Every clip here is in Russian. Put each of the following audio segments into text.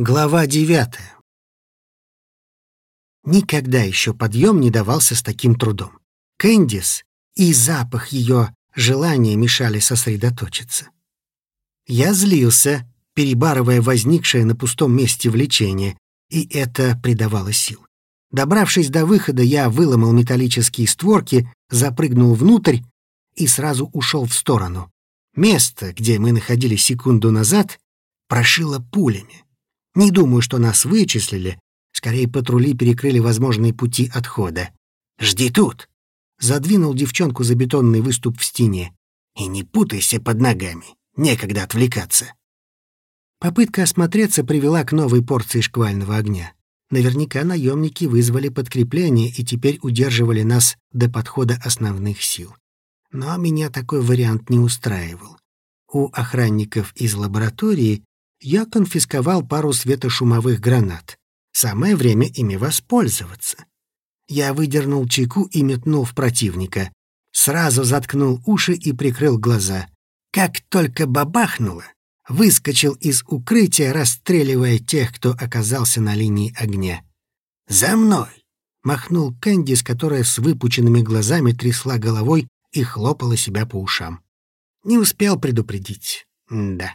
Глава девятая. Никогда еще подъем не давался с таким трудом. Кэндис и запах ее желания мешали сосредоточиться. Я злился, перебарывая возникшее на пустом месте влечение, и это придавало сил. Добравшись до выхода, я выломал металлические створки, запрыгнул внутрь и сразу ушел в сторону. Место, где мы находились секунду назад, прошило пулями. Не думаю, что нас вычислили. Скорее, патрули перекрыли возможные пути отхода. «Жди тут!» Задвинул девчонку за бетонный выступ в стене. «И не путайся под ногами. Некогда отвлекаться». Попытка осмотреться привела к новой порции шквального огня. Наверняка наемники вызвали подкрепление и теперь удерживали нас до подхода основных сил. Но меня такой вариант не устраивал. У охранников из лаборатории я конфисковал пару светошумовых гранат. Самое время ими воспользоваться. Я выдернул чеку и метнул в противника. Сразу заткнул уши и прикрыл глаза. Как только бабахнуло, выскочил из укрытия, расстреливая тех, кто оказался на линии огня. «За мной!» — махнул Кэндис, которая с выпученными глазами трясла головой и хлопала себя по ушам. Не успел предупредить. да.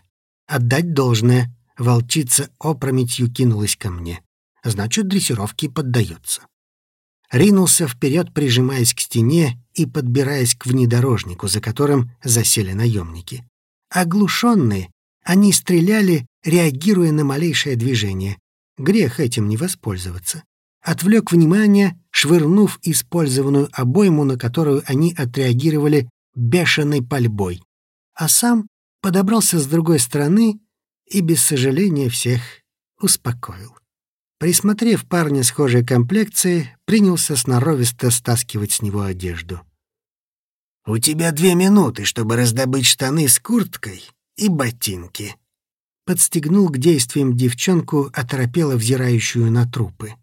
Отдать должное. Волчица опрометью кинулась ко мне. Значит, дрессировке поддается. Ринулся вперед, прижимаясь к стене и подбираясь к внедорожнику, за которым засели наемники. Оглушенные, они стреляли, реагируя на малейшее движение. Грех этим не воспользоваться. Отвлек внимание, швырнув использованную обойму, на которую они отреагировали бешеной пальбой. А сам подобрался с другой стороны и без сожаления всех успокоил. Присмотрев парня схожей комплекции, принялся сноровисто стаскивать с него одежду. «У тебя две минуты, чтобы раздобыть штаны с курткой и ботинки». Подстегнул к действиям девчонку, оторопело взирающую на трупы.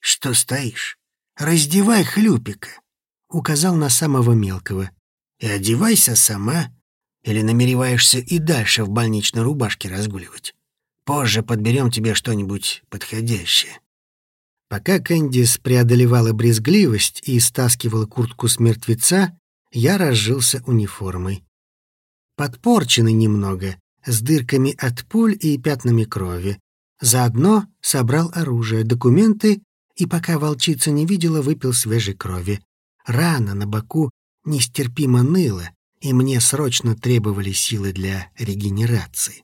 «Что стоишь? Раздевай хлюпика!» Указал на самого мелкого. «И одевайся сама, или намереваешься и дальше в больничной рубашке разгуливать? Позже подберем тебе что-нибудь подходящее». Пока Кэндис преодолевала брезгливость и стаскивала куртку с мертвеца, я разжился униформой. Подпорченный немного, с дырками от пуль и пятнами крови. Заодно собрал оружие, документы и, пока волчица не видела, выпил свежей крови. Рана на боку нестерпимо ныла, и мне срочно требовали силы для регенерации.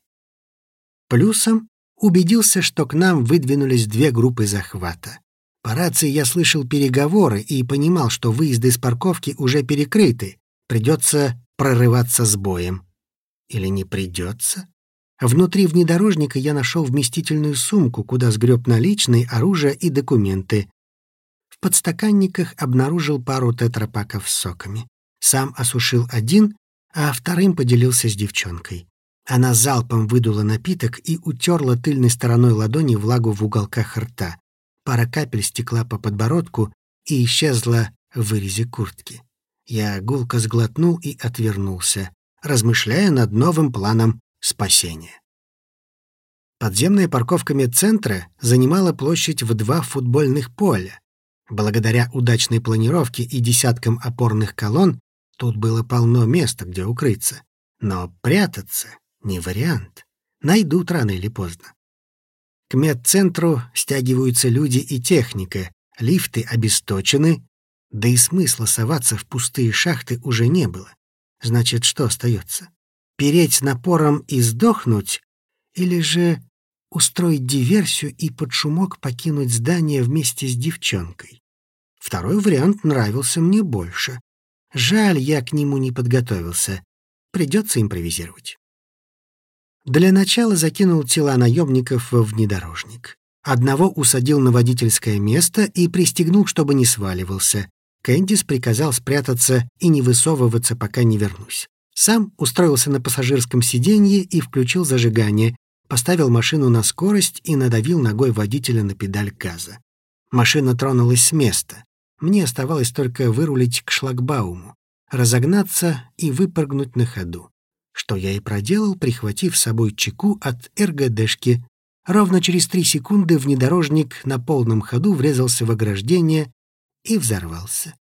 Плюсом убедился, что к нам выдвинулись две группы захвата. По рации я слышал переговоры и понимал, что выезды из парковки уже перекрыты, придется прорываться с боем. Или не придется? Внутри внедорожника я нашел вместительную сумку, куда сгреб наличные, оружие и документы. В подстаканниках обнаружил пару тетрапаков с соками. Сам осушил один, а вторым поделился с девчонкой. Она залпом выдула напиток и утерла тыльной стороной ладони влагу в уголках рта. Пара капель стекла по подбородку и исчезла в вырезе куртки. Я гулко сглотнул и отвернулся, размышляя над новым планом спасения. Подземная парковка медцентра занимала площадь в два футбольных поля. Благодаря удачной планировке и десяткам опорных колонн Тут было полно места, где укрыться. Но прятаться — не вариант. Найдут рано или поздно. К медцентру стягиваются люди и техника, лифты обесточены, да и смысла соваться в пустые шахты уже не было. Значит, что остается? Переть напором и сдохнуть? Или же устроить диверсию и под шумок покинуть здание вместе с девчонкой? Второй вариант нравился мне больше. Жаль, я к нему не подготовился. Придется импровизировать. Для начала закинул тела наемников во внедорожник. Одного усадил на водительское место и пристегнул, чтобы не сваливался. Кэндис приказал спрятаться и не высовываться, пока не вернусь. Сам устроился на пассажирском сиденье и включил зажигание, поставил машину на скорость и надавил ногой водителя на педаль газа. Машина тронулась с места. Мне оставалось только вырулить к шлагбауму, разогнаться и выпрыгнуть на ходу, что я и проделал, прихватив с собой чеку от РГДшки Ровно через три секунды внедорожник на полном ходу врезался в ограждение и взорвался.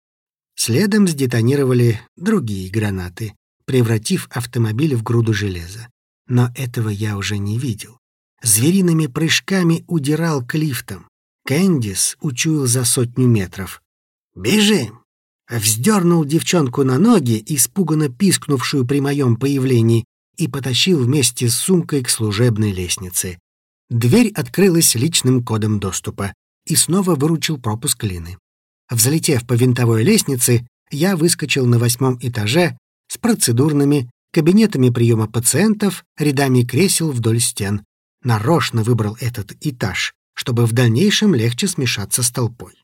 Следом сдетонировали другие гранаты, превратив автомобиль в груду железа. Но этого я уже не видел. Звериными прыжками удирал к лифтам. Кэндис учуял за сотню метров. «Бежим!» Вздернул девчонку на ноги, испуганно пискнувшую при моем появлении, и потащил вместе с сумкой к служебной лестнице. Дверь открылась личным кодом доступа и снова выручил пропуск Лины. Взлетев по винтовой лестнице, я выскочил на восьмом этаже с процедурными, кабинетами приема пациентов, рядами кресел вдоль стен. Нарочно выбрал этот этаж, чтобы в дальнейшем легче смешаться с толпой.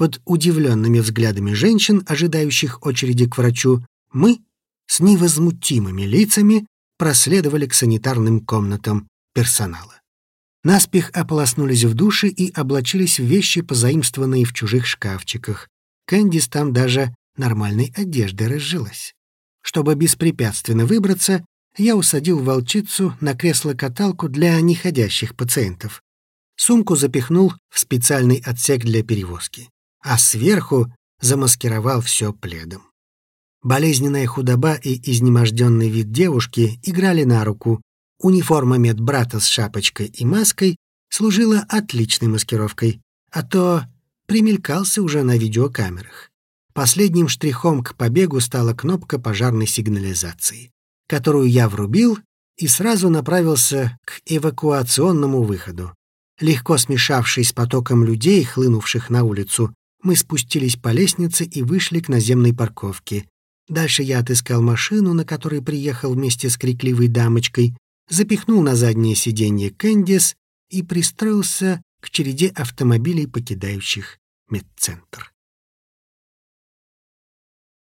Под удивленными взглядами женщин, ожидающих очереди к врачу, мы с невозмутимыми лицами проследовали к санитарным комнатам персонала. Наспех ополоснулись в душе и облачились в вещи, позаимствованные в чужих шкафчиках. Кэндис там даже нормальной одеждой разжилась. Чтобы беспрепятственно выбраться, я усадил волчицу на кресло-каталку для неходящих пациентов. Сумку запихнул в специальный отсек для перевозки, а сверху замаскировал все пледом. Болезненная худоба и изнеможденный вид девушки играли на руку, Униформа медбрата с шапочкой и маской служила отличной маскировкой, а то примелькался уже на видеокамерах. Последним штрихом к побегу стала кнопка пожарной сигнализации, которую я врубил и сразу направился к эвакуационному выходу. Легко смешавшись с потоком людей, хлынувших на улицу, мы спустились по лестнице и вышли к наземной парковке. Дальше я отыскал машину, на которой приехал вместе с крикливой дамочкой, запихнул на заднее сиденье Кэндис и пристроился к череде автомобилей, покидающих медцентр.